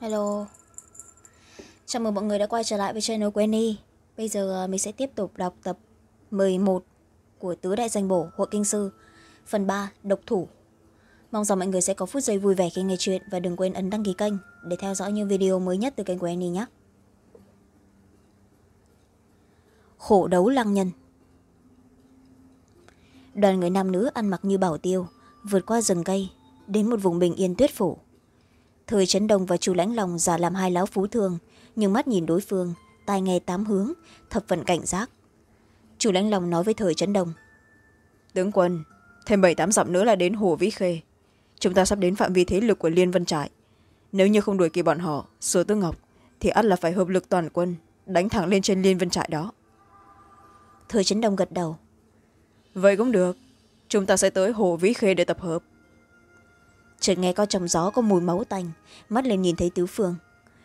Hello. Chào mừng mọi người đã quay trở lại với channel của Annie. Bây giờ ờ, mình sẽ tiếp tục đọc tập 11 của Tứ Đại Danh Bổ, Hội Kinh Sư, Phần 3 Độc Thủ. Mong rằng mọi người sẽ có phút giây vui vẻ khi nghe chuyện Và đừng quên ấn đăng ký kênh để theo dõi những video mới nhất từ kênh của Annie nhé. Khổ đấu lăng nhân. Đoàn người nam nữ ăn mặc như bảo tiêu, Vượt qua rừng cây, Đến một vùng bình yên tuyết phủ thời trấn đông và chu lãnh lòng giả làm hai lão phú thương nhưng mắt nhìn đối phương tai nghe tám hướng thập phần cảnh giác. Chu lãnh lòng nói với thời trấn đông tướng quân thêm bảy tám dặm nữa là đến hồ vĩ khê. Chúng ta sắp đến phạm vi thế lực của liên vân trại. Nếu như không đuổi kịp bọn họ sửa tư ngọc thì ắt là phải hợp lực toàn quân đánh thẳng lên trên liên vân trại đó. Thời trấn đông gật đầu vậy cũng được. Chúng ta sẽ tới hồ vĩ khê để tập hợp chợt nghe có trong gió có mùi máu tanh mắt lên nhìn thấy tứ phương.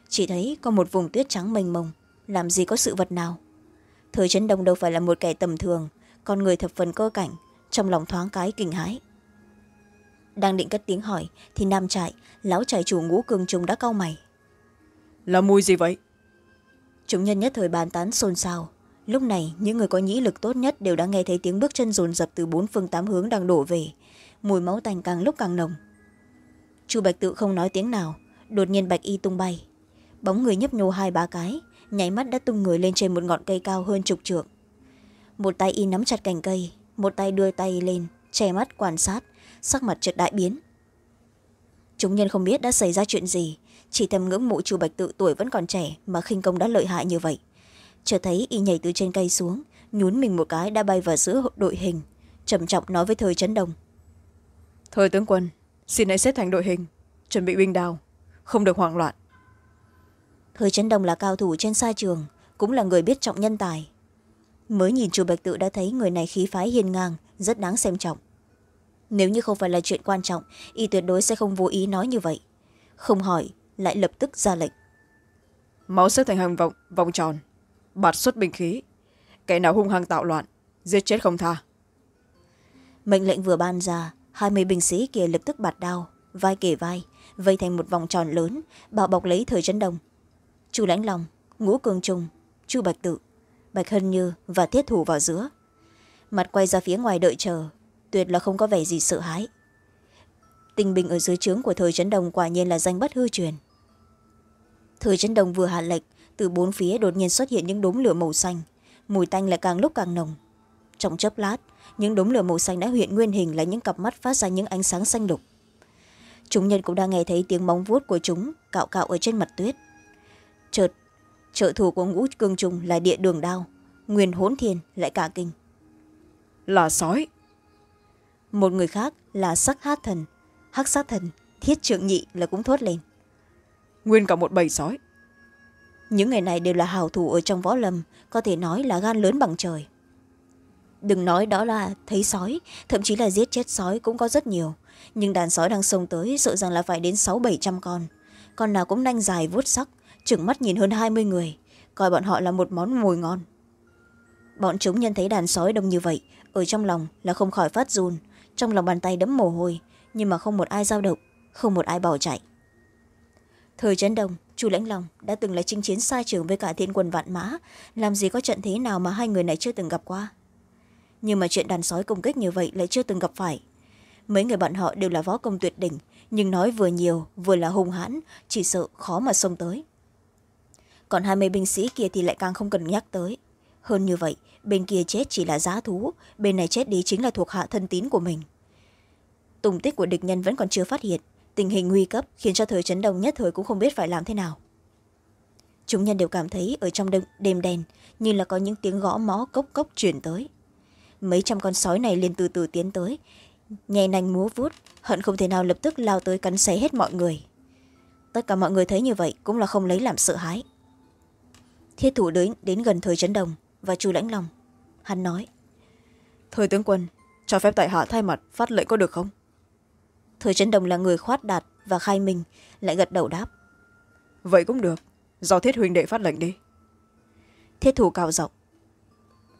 Chỉ thấy có một vùng tuyết trắng mênh mông làm gì có sự vật nào. Thời trấn đông đâu phải là một kẻ tầm thường con người thập phần cơ cảnh trong lòng thoáng cái kinh hãi. Đang định cất tiếng hỏi thì nam trại lão trại chủ ngũ cường trùng đã cau mày. Là mùi gì vậy? Chúng nhân nhất thời bàn tán xôn xao. Lúc này những người có nhĩ lực tốt nhất đều đã nghe thấy tiếng bước chân rồn rập từ bốn phương tám hướng đang đổ về. Mùi máu tanh càng lúc càng nồng chu bạch tự không nói tiếng nào. Đột nhiên bạch y tung bay. Bóng người nhấp nhô hai ba cái, nháy mắt đã tung người lên trên một ngọn cây cao hơn chục trượng. Một tay y nắm chặt cành cây, một tay đưa tay lên, che mắt quan sát, sắc mặt chợt đại biến. Chúng nhân không biết đã xảy ra chuyện gì, chỉ thầm ngưỡng mộ chu bạch tự tuổi vẫn còn trẻ mà khinh công đã lợi hại như vậy. Chợt thấy y nhảy từ trên cây xuống, nhún mình một cái đã bay vào giữa đội hình, trầm trọng nói với thời trấn đông. Thời tướng quân xin hãy xếp thành đội hình. Chuẩn bị binh đào không được hoảng loạn. Thời chấn đông là cao thủ trên sa trường cũng là người biết trọng nhân tài. Mới nhìn chu bạch tự đã thấy người này khí phái hiền ngang rất đáng xem trọng. Nếu như không phải là chuyện quan trọng y tuyệt đối sẽ không vô ý nói như vậy. Không hỏi lại lập tức ra lệnh. Máu xếp thành hàng vòng, vòng tròn. Bạt xuất bình khí. Kẻ nào hung hăng tạo loạn giết chết không tha. Mệnh lệnh vừa ban ra hai mươi binh sĩ kia lập tức bạt đao, vai kể vai, vây thành một vòng tròn lớn, bảo bọc lấy thời trấn đông. Chu lãnh lòng ngũ cường trung chu bạch tự, bạch hân như và thiết thủ vào giữa. Mặt quay ra phía ngoài đợi chờ, tuyệt là không có vẻ gì sợ hãi. Tình bình ở dưới trướng của thời trấn đông quả nhiên là danh bất hư truyền. Thời trấn đông vừa hạ lệch từ bốn phía đột nhiên xuất hiện những đốm lửa màu xanh, mùi tanh lại càng lúc càng nồng. Trong chớp lát những đốm lửa màu xanh đã hiện nguyên hình là những cặp mắt phát ra những ánh sáng xanh lục. Chúng nhân cũng đang nghe thấy tiếng móng vuốt của chúng cạo cạo ở trên mặt tuyết. Chợt trợ thủ của ngũ cương trùng là địa đường đao nguyên hỗn thiên lại cả kinh. Là sói. Một người khác là sắc hát thần. Hắc sát thần thiết trượng nhị là cũng thốt lên. Nguyên cả một bầy sói. Những người này đều là hào thủ ở trong võ lâm có thể nói là gan lớn bằng trời đừng nói đó là thấy sói, thậm chí là giết chết sói cũng có rất nhiều. Nhưng đàn sói đang xông tới, sợ rằng là phải đến sáu bảy trăm con. Con nào cũng nanh dài vuốt sắc chừng mắt nhìn hơn hai mươi người, coi bọn họ là một món mồi ngon. Bọn chúng nhận thấy đàn sói đông như vậy, ở trong lòng là không khỏi phát run. Trong lòng bàn tay đẫm mồ hôi, nhưng mà không một ai dao động, không một ai bỏ chạy. Thời trấn đông, chu lãnh long đã từng là chinh chiến sai trường với cả thiên quân vạn mã. Làm gì có trận thế nào mà hai người này chưa từng gặp qua? Nhưng mà chuyện đàn sói công kích như vậy lại chưa từng gặp phải. Mấy người bạn họ đều là võ công tuyệt đỉnh, nhưng nói vừa nhiều, vừa là hung hãn, chỉ sợ khó mà xông tới. Còn hai mươi binh sĩ kia thì lại càng không cần nhắc tới. Hơn như vậy, bên kia chết chỉ là giá thú, bên này chết đi chính là thuộc hạ thân tín của mình. Tùng tích của địch nhân vẫn còn chưa phát hiện, tình hình nguy cấp khiến cho thời chấn đông nhất thời cũng không biết phải làm thế nào. Chúng nhân đều cảm thấy ở trong đêm đen như là có những tiếng gõ mó cốc cốc chuyển tới mấy trăm con sói này liền từ từ tiến tới. Nhè nành múa vuốt hận không thể nào lập tức lao tới cắn xé hết mọi người. Tất cả mọi người thấy như vậy cũng là không lấy làm sợ hãi. Thiết thủ đến, đến gần thời trấn đồng và chu lãnh lòng hắn nói thời tướng quân cho phép tại hạ thay mặt phát lệnh có được không? Thời trấn đồng là người khoát đạt và khai minh lại gật đầu đáp. Vậy cũng được do thiết huynh đệ phát lệnh đi. Thiết thủ cao giọng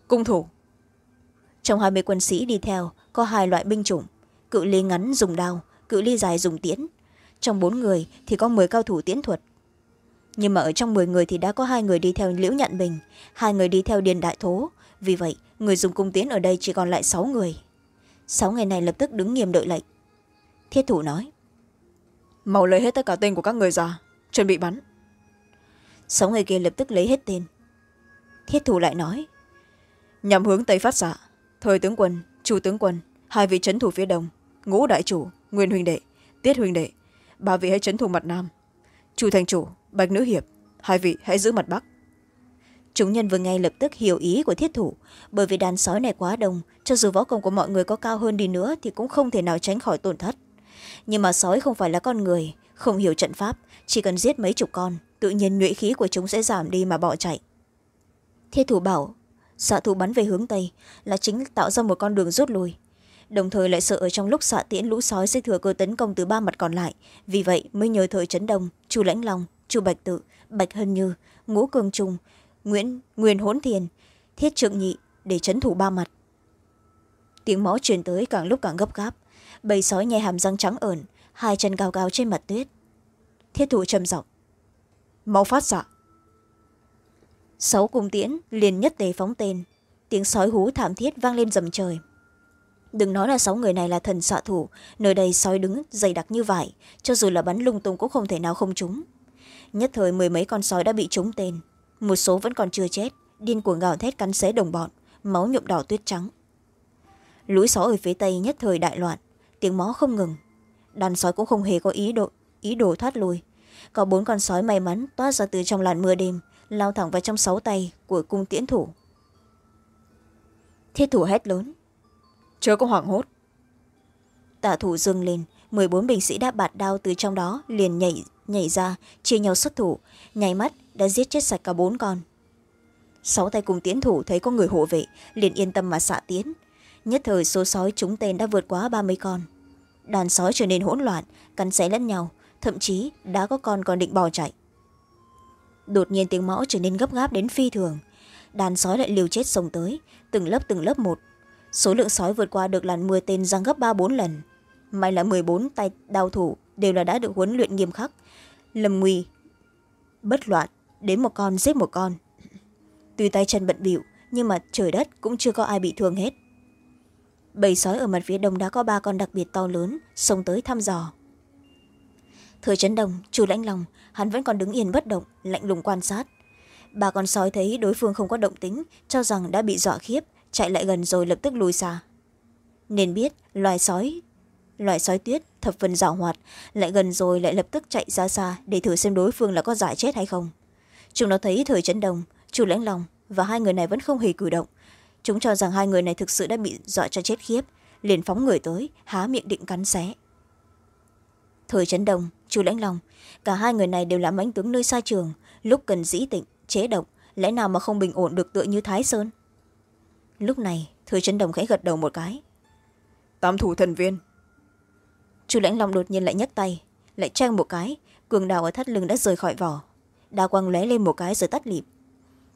cung thủ trong hai mươi quân sĩ đi theo có hai loại binh chủng cự ly ngắn dùng đao cự ly dài dùng tiễn. Trong bốn người thì có m cao thủ tiễn thuật. Nhưng mà ở trong m người thì đã có hai người đi theo liễu nhạn bình hai người đi theo điền đại thố. Vì vậy người dùng cung tiến ở đây chỉ còn lại sáu người. Sáu người này lập tức đứng nghiêm đợi lệnh. Thiết thủ nói mau lấy hết tất cả tên của các người ra chuẩn bị bắn. Sáu người kia lập tức lấy hết tên. Thiết thủ lại nói nhằm hướng tây phát xạ thời tướng quân chủ tướng quân, hai vị trấn thủ phía đông, ngũ đại chủ, nguyên huynh đệ, tiết huynh đệ, ba vị hãy trấn thủ mặt nam. Chủ thành chủ, bạch nữ hiệp, hai vị hãy giữ mặt bắc. Chúng nhân vừa ngay lập tức hiểu ý của thiết thủ, bởi vì đàn sói này quá đông, cho dù võ công của mọi người có cao hơn đi nữa thì cũng không thể nào tránh khỏi tổn thất. Nhưng mà sói không phải là con người, không hiểu trận pháp, chỉ cần giết mấy chục con, tự nhiên nhuệ khí của chúng sẽ giảm đi mà bỏ chạy. Thiết thủ bảo xạ thủ bắn về hướng tây, là chính tạo ra một con đường rút lui. Đồng thời lại sợ ở trong lúc xạ tiễn lũ sói sẽ thừa cơ tấn công từ ba mặt còn lại. Vì vậy mới nhờ thời trấn đông, chu lãnh long, chu bạch tự, bạch hân như, ngũ cường trung, nguyễn, nguyên hỗn thiền, thiết trượng nhị để trấn thủ ba mặt. Tiếng máu truyền tới càng lúc càng gấp gáp. Bầy sói nhai hàm răng trắng ởn hai chân cao cao trên mặt tuyết. Thiết thủ trầm giọng. Mau phát xạ sáu cung tiễn liền nhất tề phóng tên. Tiếng sói hú thảm thiết vang lên dầm trời. Đừng nói là sáu người này là thần xạ thủ, nơi đây sói đứng, dày đặc như vải, cho dù là bắn lung tung cũng không thể nào không trúng. Nhất thời mười mấy con sói đã bị trúng tên. Một số vẫn còn chưa chết, điên cuồng gào thét cắn xé đồng bọn, máu nhuộm đỏ tuyết trắng. Lũ sói ở phía tây nhất thời đại loạn, tiếng mó không ngừng. Đàn sói cũng không hề có ý đồ ý đồ thoát lui có bốn con sói may mắn toát ra từ trong làn mưa đêm lao thẳng vào trong sáu tay của cung tiễn thủ. Thiết thủ hét lớn. Chớ có hoảng hốt. Tả thủ dâng lên, mười bốn binh sĩ đã bạt đao từ trong đó liền nhảy nhảy ra, chia nhau xuất thủ nhảy mắt đã giết chết sạch cả bốn con. Sáu tay cùng tiến thủ thấy có người hộ vệ, liền yên tâm mà xạ tiến. Nhất thời số sói chúng tên đã vượt quá ba mươi con. Đàn sói trở nên hỗn loạn, cắn xé lẫn nhau, thậm chí đã có con còn định bỏ chạy đột nhiên tiếng mõ trở nên gấp gáp đến phi thường. Đàn sói lại liều chết xông tới, từng lớp từng lớp một. Số lượng sói vượt qua được làn mưa tên răng gấp ba bốn lần. May là m bốn tay đao thủ đều là đã được huấn luyện nghiêm khắc. Lầm nguy, bất loạn, đến một con giết một con. Tuy tay chân bận bịu, nhưng mà trời đất cũng chưa có ai bị thương hết. Bầy sói ở mặt phía đông đã có ba con đặc biệt to lớn xông tới thăm dò thời trấn đồng chu lãnh lòng hắn vẫn còn đứng yên bất động, lạnh lùng quan sát. Ba con sói thấy đối phương không có động tính, cho rằng đã bị dọa khiếp, chạy lại gần rồi lập tức lùi xa. Nên biết, loài sói loài sói tuyết thập phần giảo hoạt, lại gần rồi lại lập tức chạy ra xa để thử xem đối phương là có giải chết hay không. Chúng nó thấy thời chấn đồng chu lãnh lòng và hai người này vẫn không hề cử động. Chúng cho rằng hai người này thực sự đã bị dọa cho chết khiếp, liền phóng người tới, há miệng định cắn xé. Thời chấn đồng chu lãnh lòng cả hai người này đều là mãnh tướng nơi xa trường lúc cần dĩ tịnh chế độc lẽ nào mà không bình ổn được tựa như thái sơn? Lúc này thời chấn đồng khẽ gật đầu một cái. Tam thủ thần viên. Chu lãnh long đột nhiên lại nhấc tay lại trang một cái cường đào ở thắt lưng đã rời khỏi vỏ. Đào quang lóe lên một cái rồi tắt lịm.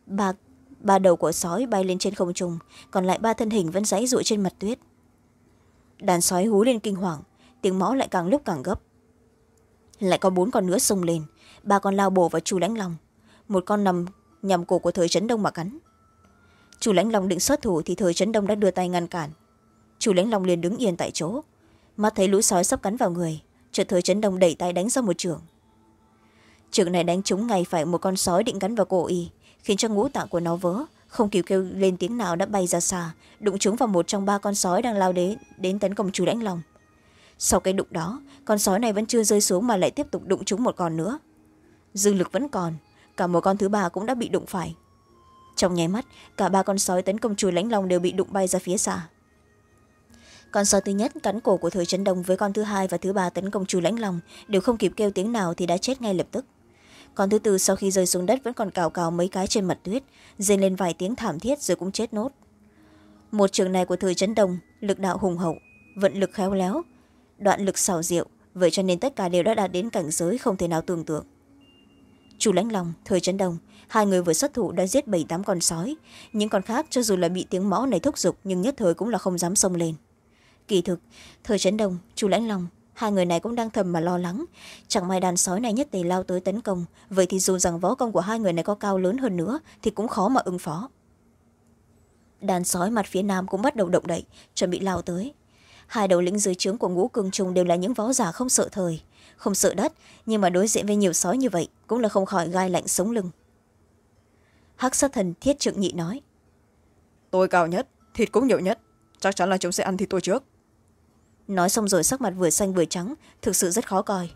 Ba, ba đầu của sói bay lên trên không trung còn lại ba thân hình vẫn dãy rụi trên mặt tuyết. Đàn sói hú lên kinh hoàng tiếng mõ lại càng lúc càng gấp lại có bốn con nữa xông lên. Ba con lao bổ vào chu lãnh long. Một con nằm nhằm cổ của thời trấn đông mà cắn. Chu lãnh long định xuất thủ thì thời trấn đông đã đưa tay ngăn cản. Chu lãnh long liền đứng yên tại chỗ. Mắt thấy lũ sói sắp cắn vào người, chợt thời trấn đông đẩy tay đánh ra một trường. Trường này đánh trúng ngay phải một con sói định cắn vào cổ y, khiến cho ngũ tạng của nó vỡ, không kịp kêu lên tiếng nào đã bay ra xa, đụng trúng vào một trong ba con sói đang lao đến đến tấn công chu lãnh lòng sau cái đụng đó, con sói này vẫn chưa rơi xuống mà lại tiếp tục đụng trúng một con nữa. Dư lực vẫn còn, cả một con thứ ba cũng đã bị đụng phải. Trong nháy mắt, cả ba con sói tấn công chùi lãnh long đều bị đụng bay ra phía xa. Con sói thứ nhất cắn cổ của thời trấn đông với con thứ hai và thứ ba tấn công chùi lãnh long đều không kịp kêu tiếng nào thì đã chết ngay lập tức. Con thứ tư sau khi rơi xuống đất vẫn còn cào cào mấy cái trên mặt tuyết, rên lên vài tiếng thảm thiết rồi cũng chết nốt. Một trường này của thời trấn đông, lực đạo hùng hậu, vận lực khéo léo đoạn lực xảo diệu vậy cho nên tất cả đều đã đạt đến cảnh giới không thể nào tưởng tượng. Chủ lãnh lòng thời trấn đông, hai người vừa xuất thủ đã giết bảy tám con sói. Những con khác cho dù là bị tiếng mõ này thúc giục, nhưng nhất thời cũng là không dám xông lên. Kỳ thực, thời trấn đông chủ lãnh lòng hai người này cũng đang thầm mà lo lắng. Chẳng may đàn sói này nhất tề lao tới tấn công, vậy thì dù rằng võ công của hai người này có cao lớn hơn nữa, thì cũng khó mà ứng phó. Đàn sói mặt phía nam cũng bắt đầu động đậy, chuẩn bị lao tới hai đầu lĩnh dưới trướng của ngũ cường trùng đều là những võ giả không sợ thời không sợ đất nhưng mà đối diện với nhiều sói như vậy cũng là không khỏi gai lạnh sống lưng. Hắc sát thần thiết trượng nhị nói tôi cao nhất thịt cũng nhiều nhất chắc chắn là chúng sẽ ăn thịt tôi trước. Nói xong rồi sắc mặt vừa xanh vừa trắng thực sự rất khó coi.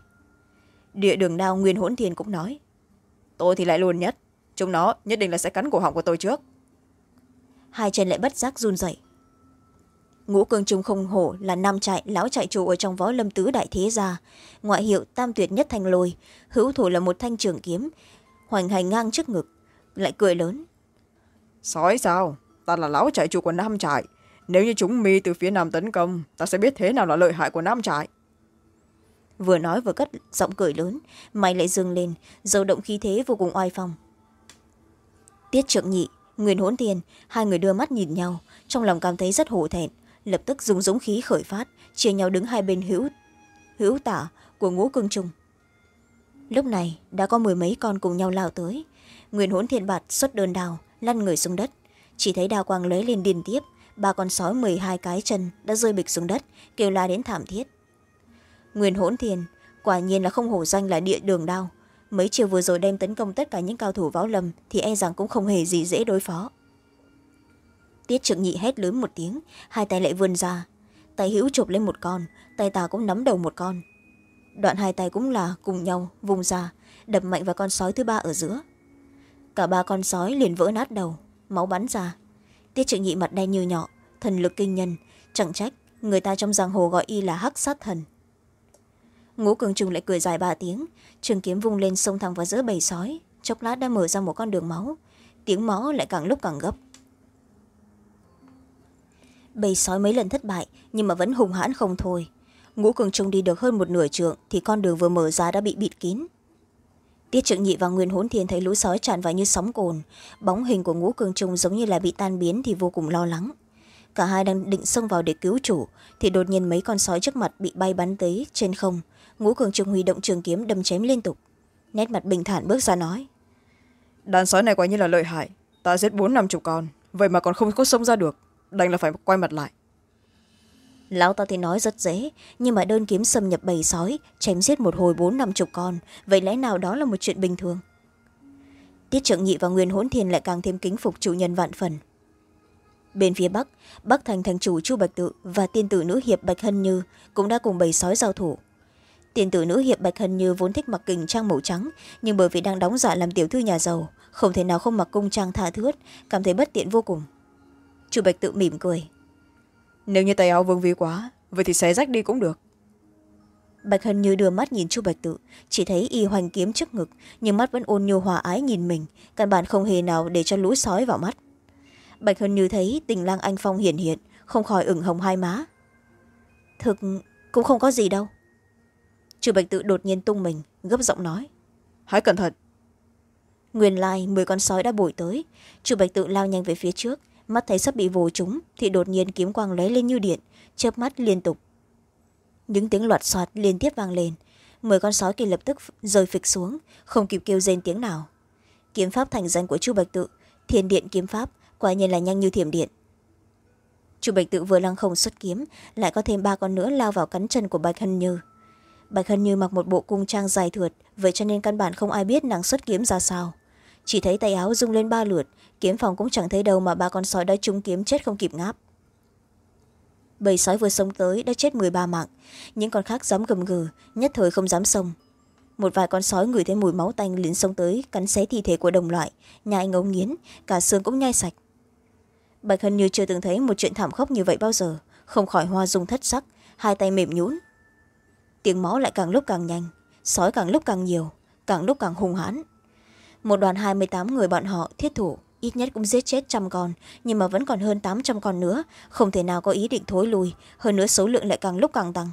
Địa đường đao nguyên hỗn thiền cũng nói tôi thì lại luôn nhất chúng nó nhất định là sẽ cắn cổ họng của tôi trước. Hai chân lại bất giác run dậy ngũ cương trung không hổ là nam trại lão trại chủ ở trong võ lâm tứ đại thế gia. Ngoại hiệu tam tuyệt nhất thanh lôi hữu thủ là một thanh trường kiếm hoành hành ngang trước ngực lại cười lớn. Sói sao? Ta là lão trại chủ của nam trại. Nếu như chúng mi từ phía nam tấn công ta sẽ biết thế nào là lợi hại của nam trại. Vừa nói vừa cất giọng cười lớn mày lại dừng lên dầu động khí thế vô cùng oai phong. Tiết trượng nhị nguyên hỗn tiền hai người đưa mắt nhìn nhau trong lòng cảm thấy rất hổ thẹn lập tức dùng dũng khí khởi phát, chia nhau đứng hai bên hữu hữu tả của ngũ cương trung lúc này, đã có mười mấy con cùng nhau lao tới. Nguyên hỗn thiên bạt xuất đơn đào lăn người xuống đất. Chỉ thấy đào quang lấy lên điên tiếp, ba con sói mười hai cái chân đã rơi bịch xuống đất, kêu la đến thảm thiết. Nguyên hỗn thiên, quả nhiên là không hổ danh là địa đường đao. Mấy chiều vừa rồi đem tấn công tất cả những cao thủ võ lâm thì e rằng cũng không hề gì dễ đối phó tiết trượng nhị hét lớn một tiếng, hai tay lại vươn ra. Tay hữu chụp lên một con, tay tà cũng nắm đầu một con. Đoạn hai tay cũng là cùng nhau vùng ra, đập mạnh vào con sói thứ ba ở giữa. Cả ba con sói liền vỡ nát đầu, máu bắn ra. Tiết trượng nhị mặt đen như nhọ, thần lực kinh nhân, chẳng trách người ta trong giang hồ gọi y là hắc sát thần. Ngũ cường trùng lại cười dài ba tiếng, trường kiếm vung lên sông thẳng vào giữa bầy sói, chốc lát đã mở ra một con đường máu. Tiếng máu lại càng lúc càng gấp bầy sói mấy lần thất bại, nhưng mà vẫn hùng hãn không thôi. Ngũ cường trung đi được hơn một nửa trượng thì con đường vừa mở ra đã bị bịt kín. Tiết trượng nhị và nguyên hỗn thiên thấy lũ sói tràn vào như sóng cồn. Bóng hình của ngũ cường trung giống như là bị tan biến thì vô cùng lo lắng. Cả hai đang định xông vào để cứu chủ, thì đột nhiên mấy con sói trước mặt bị bay bắn tới trên không. Ngũ cường trung huy động trường kiếm đâm chém liên tục. Nét mặt bình thản bước ra nói, đàn sói này quả như là lợi hại. Ta giết bốn năm chục con, vậy mà còn không có xông ra được đành là phải quay mặt lại. Lão ta thì nói rất dễ, nhưng mà đơn kiếm xâm nhập bầy sói, chém giết một hồi bốn năm chục con, vậy lẽ nào đó là một chuyện bình thường? Tiết trượng nhị và nguyên hỗn thiên lại càng thêm kính phục chủ nhân vạn phần. Bên phía bắc bắc thành thành chủ chu bạch tự và tiên tử nữ hiệp bạch hân như cũng đã cùng bầy sói giao thủ. Tiên tử nữ hiệp bạch hân như vốn thích mặc kình trang màu trắng, nhưng bởi vì đang đóng giả làm tiểu thư nhà giàu, không thể nào không mặc cung trang tha thướt, cảm thấy bất tiện vô cùng chu bạch tự mỉm cười. Nếu như tay áo vương vi quá vậy thì xé rách đi cũng được. Bạch hân như đưa mắt nhìn chu bạch tự chỉ thấy y hoành kiếm trước ngực nhưng mắt vẫn ôn nhu hòa ái nhìn mình căn bản không hề nào để cho lũ sói vào mắt. Bạch hân như thấy tình lang anh phong hiển hiện không khỏi ửng hồng hai má. Thực cũng không có gì đâu. Chu bạch tự đột nhiên tung mình gấp giọng nói. Hãy cẩn thận. Nguyên lai mười con sói đã bổi tới. Chu bạch tự lao nhanh về phía trước mắt thấy sắp bị vồ trúng, thì đột nhiên kiếm quang lấy lên như điện chớp mắt liên tục. Những tiếng loạt soạt liên tiếp vang lên. Mười con sói kia lập tức rơi phịch xuống không kịp kêu rên tiếng nào. Kiếm pháp thành danh của chu bạch tự thiên điện kiếm pháp quả nhiên là nhanh như thiểm điện. Chu bạch tự vừa lăng không xuất kiếm lại có thêm ba con nữa lao vào cắn chân của bạch hân như. Bạch hân như mặc một bộ cung trang dài thượt vậy cho nên căn bản không ai biết nàng xuất kiếm ra sao chỉ thấy tay áo rung lên ba lượt, kiếm phòng cũng chẳng thấy đâu mà ba con sói đã trúng kiếm chết không kịp ngáp. Bầy sói vừa sống tới đã chết m ba mạng, những con khác dám gầm gừ, nhất thời không dám xông. Một vài con sói ngửi thấy mùi máu tanh liền xông tới, cắn xé thi thể của đồng loại, nhai ngấu nghiến, cả xương cũng nhai sạch. Bạch hân như chưa từng thấy một chuyện thảm khốc như vậy bao giờ, không khỏi hoa dung thất sắc, hai tay mềm nhũn. Tiếng máu lại càng lúc càng nhanh, sói càng lúc càng nhiều, càng lúc càng hung hãn một đoàn hai mươi tám người bọn họ thiết thủ, ít nhất cũng giết chết trăm con, nhưng mà vẫn còn hơn tám trăm con nữa. Không thể nào có ý định thối lùi, hơn nữa số lượng lại càng lúc càng tăng.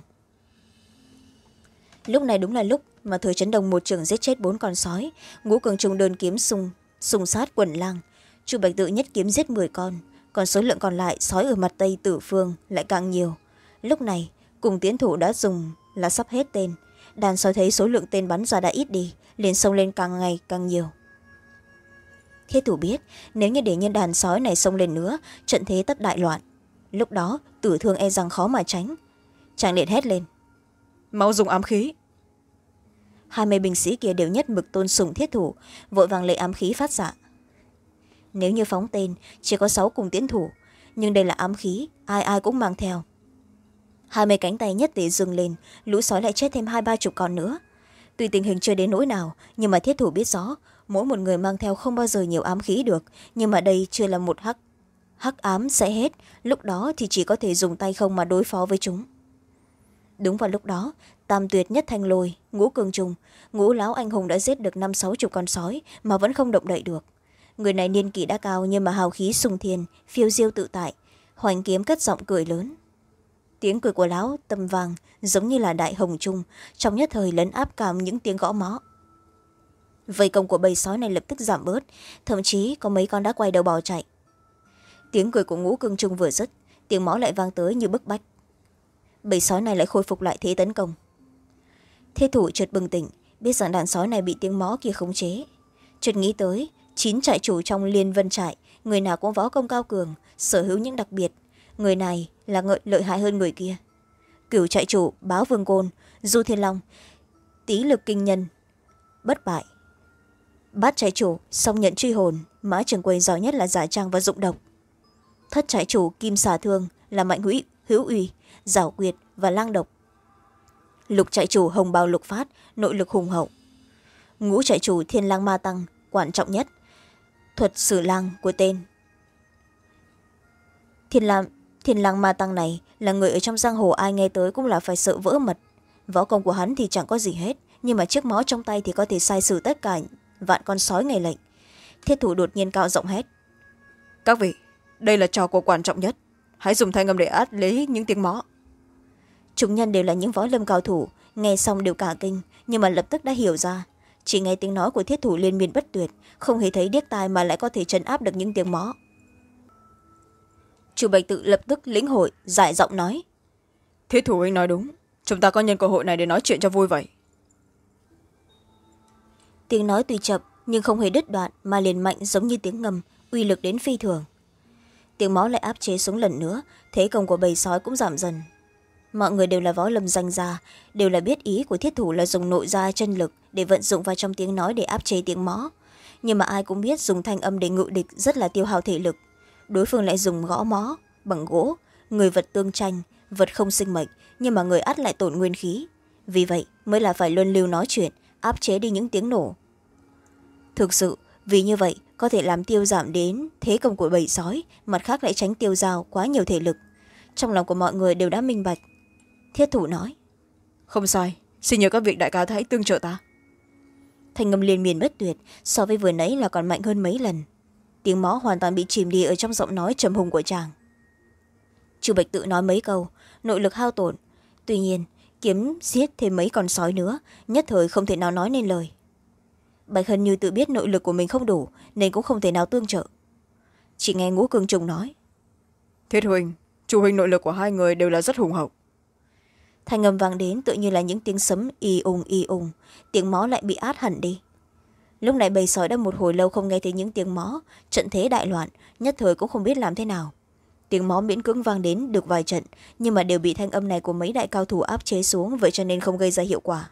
Lúc này đúng là lúc mà thời chấn đồng một trường giết chết bốn con sói. Ngũ cường trung đơn kiếm sung sung sát quần lang. Chu bạch tự nhất kiếm giết m con, còn số lượng còn lại, sói ở mặt tây tử phương lại càng nhiều. Lúc này, cùng tiến thủ đã dùng là sắp hết tên. Đàn sói thấy số lượng tên bắn ra đã ít đi, liền xông lên càng ngày càng nhiều thiết thủ biết nếu như để nhân đàn sói này xông lên nữa trận thế tất đại loạn. Lúc đó tử thương e rằng khó mà tránh. Chàng liền hét lên. Máu dùng ám khí. Hai mươi binh sĩ kia đều nhất mực tôn sùng thiết thủ vội vàng lấy ám khí phát xạ nếu như phóng tên chỉ có sáu cùng tiến thủ nhưng đây là ám khí ai ai cũng mang theo. Hai mươi cánh tay nhất tề dừng lên lũ sói lại chết thêm hai ba chục con nữa. Tuy tình hình chưa đến nỗi nào nhưng mà thiết thủ biết rõ mỗi một người mang theo không bao giờ nhiều ám khí được, nhưng mà đây chưa là một hắc hắc ám sẽ hết. Lúc đó thì chỉ có thể dùng tay không mà đối phó với chúng. Đúng vào lúc đó, tam tuyệt nhất thanh lôi, ngũ cường trùng, ngũ lão anh hùng đã giết được năm sáu chục con sói mà vẫn không động đậy được. Người này niên kỷ đã cao nhưng mà hào khí sùng thiền phiêu diêu tự tại, hoành kiếm cất giọng cười lớn. Tiếng cười của lão tầm vàng giống như là đại hồng trung, trong nhất thời lấn áp cảm những tiếng gõ mõ vây công của bầy sói này lập tức giảm bớt, thậm chí có mấy con đã quay đầu bỏ chạy. Tiếng cười của ngũ cương trung vừa dứt, tiếng mõ lại vang tới như bức bách. Bầy sói này lại khôi phục lại thế tấn công. Thế thủ chợt bừng tỉnh, biết rằng đàn sói này bị tiếng mõ kia khống chế. Chợt nghĩ tới, chín trại chủ trong liên vân trại, người nào cũng võ công cao cường, sở hữu những đặc biệt. Người này là ngợi lợi hại hơn người kia. Cửu trại chủ báo vương côn, du thiên long tý lực kinh nhân, bất bại bát trái chủ song nhận truy hồn mã trường quầy giỏi nhất là giả trang và dụng độc thất trái chủ kim xà thương là mạnh hữu, hữu uy giảo quyệt và lang độc. Lục trại chủ hồng bào lục phát nội lực hùng hậu. Ngũ trại chủ thiên lang ma tăng quan trọng nhất thuật sử lang của tên. Thiên, lang thiên lang ma tăng này là người ở trong giang hồ ai nghe tới cũng là phải sợ vỡ mật. Võ công của hắn thì chẳng có gì hết nhưng mà chiếc mó trong tay thì có thể sai sử tất cả vạn con sói ngày lệnh. Thiết thủ đột nhiên cao giọng hét. Các vị đây là trò của quan trọng nhất. Hãy dùng thanh âm để át lấy những tiếng mõ. Chúng nhân đều là những võ lâm cao thủ nghe xong đều cả kinh nhưng mà lập tức đã hiểu ra. Chỉ nghe tiếng nói của thiết thủ liên miên bất tuyệt không hề thấy điếc tai mà lại có thể trấn áp được những tiếng mõ. Chủ bạch tự lập tức lĩnh hội giải giọng nói. Thiết thủ anh nói đúng. Chúng ta có nhân cơ hội này để nói chuyện cho vui vậy tiếng nói tuy chậm, nhưng không hề đứt đoạn mà liền mạnh giống như tiếng ngầm, uy lực đến phi thường. Tiếng máu lại áp chế xuống lần nữa, thế công của bầy sói cũng giảm dần. Mọi người đều là võ lâm danh gia, đều là biết ý của thiết thủ là dùng nội gia chân lực để vận dụng vào trong tiếng nói để áp chế tiếng mõ. Nhưng mà ai cũng biết dùng thanh âm để ngự địch rất là tiêu hao thể lực. Đối phương lại dùng gõ mó bằng gỗ, người vật tương tranh, vật không sinh mệnh, nhưng mà người ắt lại tổn nguyên khí. Vì vậy mới là phải luân lưu nói chuyện áp chế đi những tiếng nổ. Thực sự vì như vậy có thể làm tiêu giảm đến thế công của bầy sói mặt khác lại tránh tiêu dao quá nhiều thể lực. Trong lòng của mọi người đều đã minh bạch. Thiết thủ nói không sai xin nhờ các vị đại ca hãy tương trợ ta. Thành ngâm liên miên bất tuyệt so với vừa nãy là còn mạnh hơn mấy lần. Tiếng mõ hoàn toàn bị chìm đi ở trong giọng nói trầm hùng của chàng. Chu bạch tự nói mấy câu nội lực hao tổn. Tuy nhiên kiếm giết thêm mấy con sói nữa. Nhất thời không thể nào nói nên lời. Bạch hân như tự biết nội lực của mình không đủ nên cũng không thể nào tương trợ. Chỉ nghe ngũ cương trùng nói. Thiết huynh chủ huynh nội lực của hai người đều là rất hùng hậu. Thanh âm vang đến tự như là những tiếng sấm y ùng y ùng. Tiếng mó lại bị át hẳn đi. Lúc này bầy sói đã một hồi lâu không nghe thấy những tiếng mó. Trận thế đại loạn nhất thời cũng không biết làm thế nào tiếng mó miễn cưỡng vang đến được vài trận nhưng mà đều bị thanh âm này của mấy đại cao thủ áp chế xuống vậy cho nên không gây ra hiệu quả.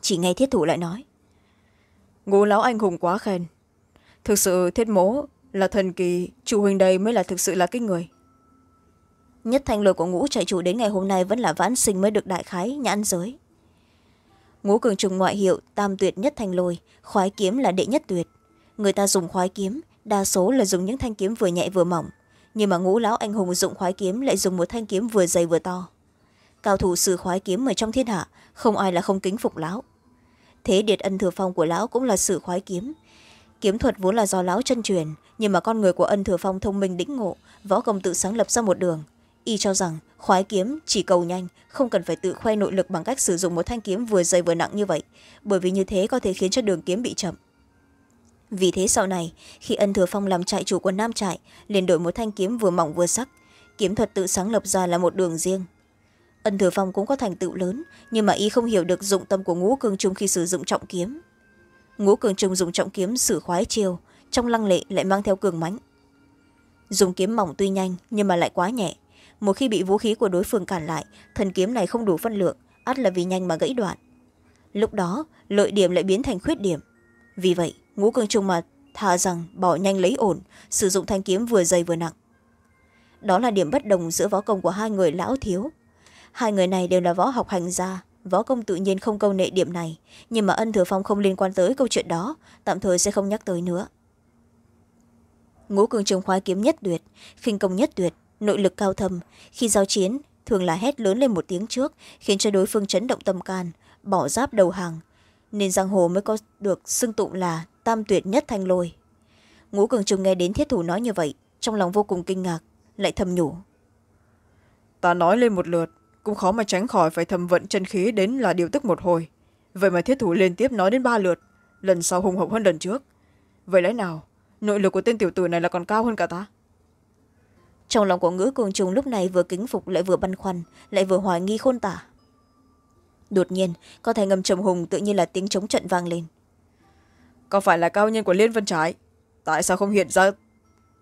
Chỉ nghe thiết thủ lại nói ngô lão anh hùng quá khen. Thực sự thiết mố là thần kỳ chủ huynh đây mới là thực sự là cái người. Nhất thanh lôi của ngũ chạy chủ đến ngày hôm nay vẫn là vãn sinh mới được đại khái nhãn giới. Ngũ cường trùng ngoại hiệu tam tuyệt nhất thanh lôi khoái kiếm là đệ nhất tuyệt. Người ta dùng khoái kiếm đa số là dùng những thanh kiếm vừa nhẹ vừa mỏng nhưng mà ngũ lão anh hùng dụng khoái kiếm lại dùng một thanh kiếm vừa dày vừa to. Cao thủ sử khoái kiếm ở trong thiên hạ, không ai là không kính phục lão. Thế điệt ân thừa phong của lão cũng là sử khoái kiếm. Kiếm thuật vốn là do lão chân truyền, nhưng mà con người của ân thừa phong thông minh đĩnh ngộ, võ công tự sáng lập ra một đường. Y cho rằng khoái kiếm chỉ cầu nhanh, không cần phải tự khoe nội lực bằng cách sử dụng một thanh kiếm vừa dày vừa nặng như vậy, bởi vì như thế có thể khiến cho đường kiếm bị chậm vì thế sau này, khi ân thừa phong làm trại chủ của nam trại, liền đổi một thanh kiếm vừa mỏng vừa sắc. Kiếm thuật tự sáng lập ra là một đường riêng. Ân thừa phong cũng có thành tựu lớn, nhưng mà y không hiểu được dụng tâm của ngũ cương trung khi sử dụng trọng kiếm. Ngũ cường trung dùng trọng kiếm xử khoái chiều trong lăng lệ lại mang theo cường mãnh. Dùng kiếm mỏng tuy nhanh, nhưng mà lại quá nhẹ. Một khi bị vũ khí của đối phương cản lại, thần kiếm này không đủ phân lượng, ắt là vì nhanh mà gãy đoạn. Lúc đó, lợi điểm lại biến thành khuyết điểm. Vì vậy ngũ Cương trung mà thà rằng bỏ nhanh lấy ổn, sử dụng thanh kiếm vừa dày vừa nặng. Đó là điểm bất đồng giữa võ công của hai người lão thiếu. Hai người này đều là võ học hành gia, võ công tự nhiên không câu nệ điểm này, nhưng mà ân thừa phong không liên quan tới câu chuyện đó, tạm thời sẽ không nhắc tới nữa. Ngũ cường trường khoái kiếm nhất tuyệt, khinh công nhất tuyệt, nội lực cao thâm, khi giao chiến, thường là hét lớn lên một tiếng trước, khiến cho đối phương chấn động tâm can, bỏ giáp đầu hàng nên giang hồ mới có được xưng tụng là tam tuyệt nhất thanh lôi. Ngũ cường trung nghe đến thiết thủ nói như vậy trong lòng vô cùng kinh ngạc lại thầm nhủ. Ta nói lên một lượt cũng khó mà tránh khỏi phải thầm vận chân khí đến là điều tức một hồi. Vậy mà thiết thủ liên tiếp nói đến ba lượt lần sau hùng hậu hơn lần trước. Vậy lẽ nào nội lực của tên tiểu tử này là còn cao hơn cả ta? Trong lòng của ngữ cường trùng lúc này vừa kính phục lại vừa băn khoăn lại vừa hoài nghi khôn tả đột nhiên có thể ngầm trầm hùng tự nhiên là tiếng chống trận vang lên. Có phải là cao nhân của liên vân trại tại sao không hiện ra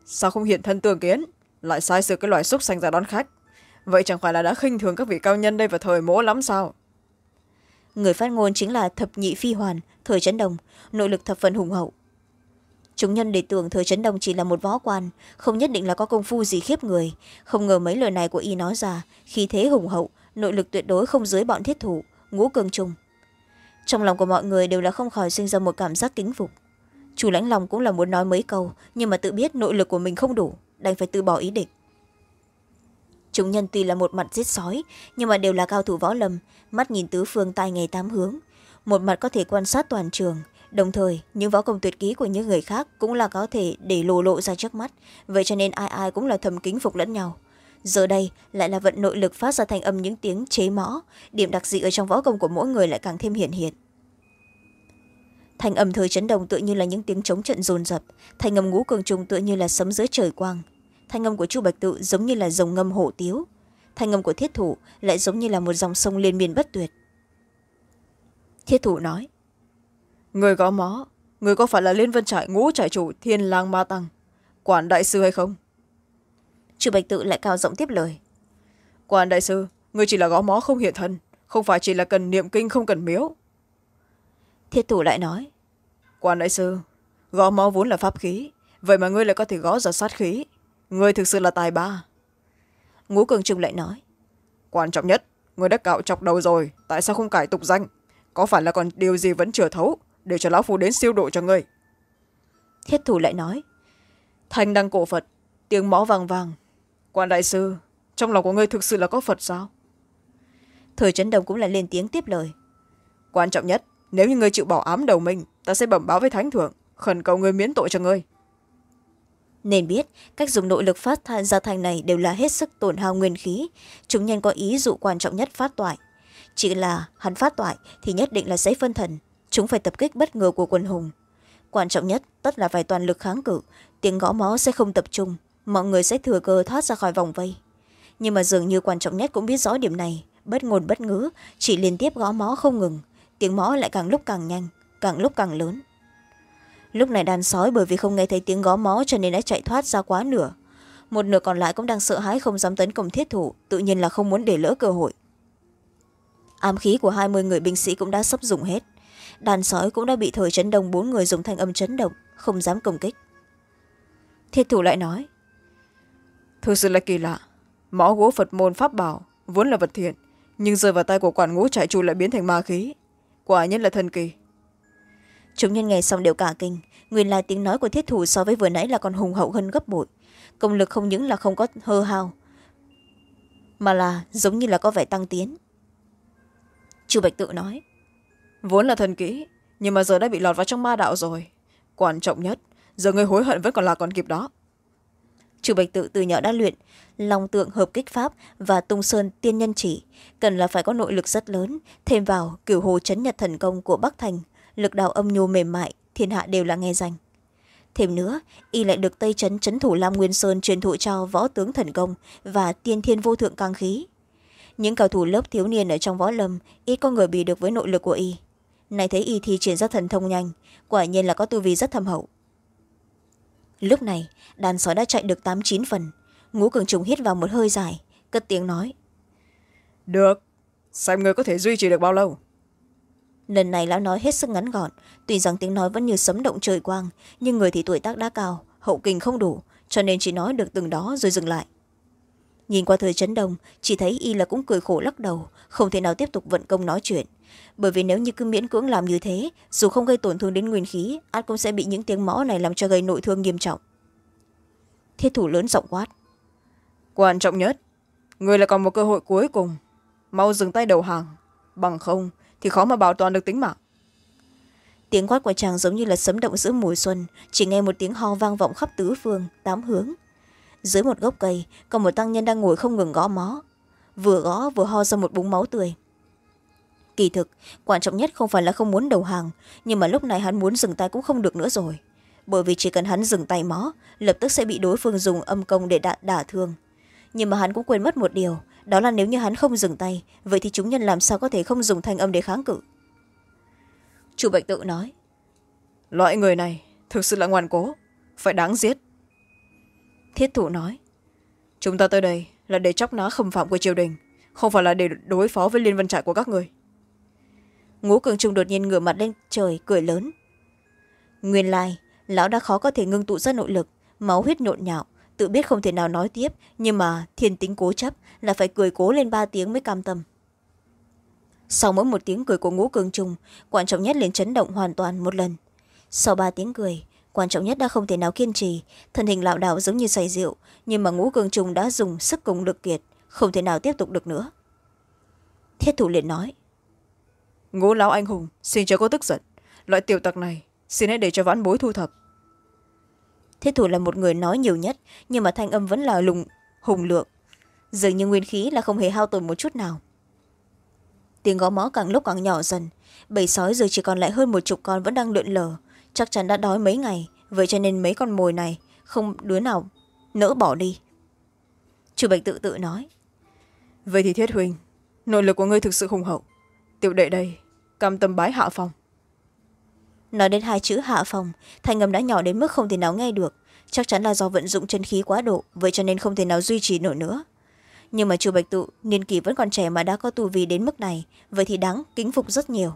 sao không hiện thân tường kiến? Lại sai sự cái loại xúc xanh ra đón khách. Vậy chẳng phải là đã khinh thường các vị cao nhân đây vào thời mỗ lắm sao? Người phát ngôn chính là thập nhị phi hoàn thời trấn đồng nội lực thập phần hùng hậu. Chúng nhân để tưởng thời trấn đồng chỉ là một võ quan không nhất định là có công phu gì khiếp người. Không ngờ mấy lời này của y nói ra khi thế hùng hậu nội lực tuyệt đối không dưới bọn thiết thủ ngũ cường trùng. Trong lòng của mọi người đều là không khỏi sinh ra một cảm giác kính phục. Chủ lãnh lòng cũng là muốn nói mấy câu, nhưng mà tự biết nội lực của mình không đủ, đành phải từ bỏ ý định. Chúng nhân tuy là một mặt giết sói, nhưng mà đều là cao thủ võ lâm, mắt nhìn tứ phương tai ngày tám hướng. Một mặt có thể quan sát toàn trường, đồng thời những võ công tuyệt ký của những người khác cũng là có thể để lộ lộ ra trước mắt. Vậy cho nên ai ai cũng là thầm kính phục lẫn nhau giờ đây lại là vận nội lực phát ra thành âm những tiếng chế mõ. Điểm đặc dị ở trong võ công của mỗi người lại càng thêm hiển hiện. Thành âm thời chấn động tựa như là những tiếng chống trận rồn rập thành âm ngũ cường trùng tựa như là sấm dưới trời quang. Thanh âm của chu bạch tự giống như là dòng ngâm hổ tiếu. Thanh âm của thiết thủ lại giống như là một dòng sông liên miên bất tuyệt. Thiết thủ nói, người gõ mó người có phải là liên vân trại ngũ trại chủ thiên lang ma tăng, quản đại sư hay không? Chu bạch tự lại cao giọng tiếp lời. Quản đại sư người chỉ là gõ mó không hiện thân không phải chỉ là cần niệm kinh không cần miếu. Thiết thủ lại nói. Quản đại sư gõ mó vốn là pháp khí vậy mà ngươi lại có thể gõ ra sát khí. Người thực sự là tài ba. Ngũ cường trung lại nói. Quan trọng nhất người đã cạo chọc đầu rồi tại sao không cải tục danh? Có phải là còn điều gì vẫn chưa thấu để cho lão phu đến siêu độ cho ngươi? Thiết thủ lại nói. Thanh đăng cổ phật tiếng mõ vàng vàng quan đại sư trong lòng của ngươi thực sự là có phật sao? Thời trấn đồng cũng lại lên tiếng tiếp lời. Quan trọng nhất nếu như ngươi chịu bỏ ám đầu mình ta sẽ bẩm báo với thánh thượng khẩn cầu ngươi miễn tội cho ngươi. Nên biết cách dùng nội lực phát ra thành này đều là hết sức tổn hao nguyên khí. Chúng nhân có ý dụ quan trọng nhất phát toại. Chỉ là hắn phát toại thì nhất định là sẽ phân thần. Chúng phải tập kích bất ngờ của quân hùng. Quan trọng nhất tất là phải toàn lực kháng cự. Tiếng gõ mó sẽ không tập trung mọi người sẽ thừa cơ thoát ra khỏi vòng vây. Nhưng mà dường như quan trọng nhất cũng biết rõ điểm này. Bất ngôn bất ngữ, chỉ liên tiếp gõ mó không ngừng. Tiếng mó lại càng lúc càng nhanh, càng lúc càng lớn. Lúc này đàn sói bởi vì không nghe thấy tiếng gõ mó cho nên đã chạy thoát ra quá nửa. Một nửa còn lại cũng đang sợ hãi không dám tấn công thiết thủ, tự nhiên là không muốn để lỡ cơ hội. Ám khí của hai mươi người binh sĩ cũng đã sắp dùng hết. Đàn sói cũng đã bị thời chấn động bốn người dùng thanh âm chấn động, không dám công kích. Thiết thủ lại nói thực sự là kỳ lạ. Mõ gỗ phật môn pháp bảo vốn là vật thiện nhưng rơi vào tay của quản ngũ trại chủ lại biến thành ma khí. Quả nhiên là thần kỳ. Chúng nhân nghe xong đều cả kinh. Nguyên lai tiếng nói của thiết thủ so với vừa nãy là còn hùng hậu hơn gấp bội. Công lực không những là không có hơ hao mà là giống như là có vẻ tăng tiến. Chu bạch tự nói vốn là thần kỹ nhưng mà giờ đã bị lọt vào trong ma đạo rồi. Quan trọng nhất giờ người hối hận vẫn còn là còn kịp đó chu bạch tự từ nhỏ đã luyện, long tượng hợp kích pháp và tung sơn tiên nhân chỉ. Cần là phải có nội lực rất lớn, thêm vào cửu hồ chấn nhật thần công của bắc thành, lực đạo âm nhu mềm mại, thiên hạ đều là nghe danh. Thêm nữa, y lại được tây trấn trấn thủ lam nguyên sơn truyền thụ cho võ tướng thần công và tiên thiên vô thượng cang khí. Những cao thủ lớp thiếu niên ở trong võ lâm ít có người bị được với nội lực của y. Này thấy y thi triển ra thần thông nhanh, quả nhiên là có tu vi rất thâm hậu lúc này đàn sói đã chạy được tám chín phần. Ngũ cường trùng hít vào một hơi dài cất tiếng nói. Được xem người có thể duy trì được bao lâu. Lần này lão nói hết sức ngắn gọn tuy rằng tiếng nói vẫn như sấm động trời quang nhưng người thì tuổi tác đã cao hậu kinh không đủ cho nên chỉ nói được từng đó rồi dừng lại. Nhìn qua thời chấn đông chỉ thấy y là cũng cười khổ lắc đầu không thể nào tiếp tục vận công nói chuyện bởi vì nếu như cứ miễn cưỡng làm như thế dù không gây tổn thương đến nguyên khí át cũng sẽ bị những tiếng mõ này làm cho gây nội thương nghiêm trọng. Thiết thủ lớn giọng quát. Quan trọng nhất người lại còn một cơ hội cuối cùng. Mau dừng tay đầu hàng. Bằng không thì khó mà bảo toàn được tính mạng. Tiếng quát của chàng giống như là sấm động giữa mùa xuân chỉ nghe một tiếng ho vang vọng khắp tứ phương tám hướng. Dưới một gốc cây còn một tăng nhân đang ngồi không ngừng gõ mó vừa gõ vừa ho ra một búng máu tươi kỳ thực. Quan trọng nhất không phải là không muốn đầu hàng nhưng mà lúc này hắn muốn dừng tay cũng không được nữa rồi. Bởi vì chỉ cần hắn dừng tay mó lập tức sẽ bị đối phương dùng âm công để đả, đả thương. Nhưng mà hắn cũng quên mất một điều đó là nếu như hắn không dừng tay vậy thì chúng nhân làm sao có thể không dùng thanh âm để kháng cự? Chủ bạch tự nói loại người này thực sự là ngoan cố phải đáng giết. Thiết thủ nói chúng ta tới đây là để chóc ná khâm phạm của triều đình không phải là để đối phó với liên văn trại của các người ngũ cường trung đột nhiên ngửa mặt lên, trời cười lớn. Nguyên lai, lão đã khó có thể ngưng tụ ra nội lực, máu huyết nhộn nhạo, tự biết không thể nào nói tiếp, nhưng mà thiên tính cố chấp là phải cười cố lên ba tiếng mới cam tâm. Sau mỗi một tiếng cười của ngũ cường trung quan trọng nhất liền chấn động hoàn toàn một lần. Sau ba tiếng cười, quan trọng nhất đã không thể nào kiên trì, thân hình lạo đạo giống như say rượu, nhưng mà ngũ cường trung đã dùng sức cùng lực kiệt, không thể nào tiếp tục được nữa. Thiết thủ liền nói ngũ lão anh hùng xin chớ có tức giận. Loại tiểu tặc này xin hãy để cho vãn bối thu thập. Thiết thủ là một người nói nhiều nhất nhưng mà thanh âm vẫn là lùng hùng lượng. Dường như nguyên khí là không hề hao tổn một chút nào. Tiếng gõ mõ càng lúc càng nhỏ dần bầy sói giờ chỉ còn lại hơn một chục con vẫn đang lượn lờ. Chắc chắn đã đói mấy ngày vậy cho nên mấy con mồi này không đứa nào nỡ bỏ đi. Chủ bạch tự tự nói. Vậy thì thiết huynh nội lực của ngươi thực sự hùng hậu. Tiểu đệ đây cam tâm bái hạ phòng. Nói đến hai chữ hạ phòng thanh âm đã nhỏ đến mức không thể nào nghe được. Chắc chắn là do vận dụng chân khí quá độ vậy cho nên không thể nào duy trì nổi nữa. Nhưng mà chu bạch tụ niên kỷ vẫn còn trẻ mà đã có tu vi đến mức này vậy thì đáng kính phục rất nhiều.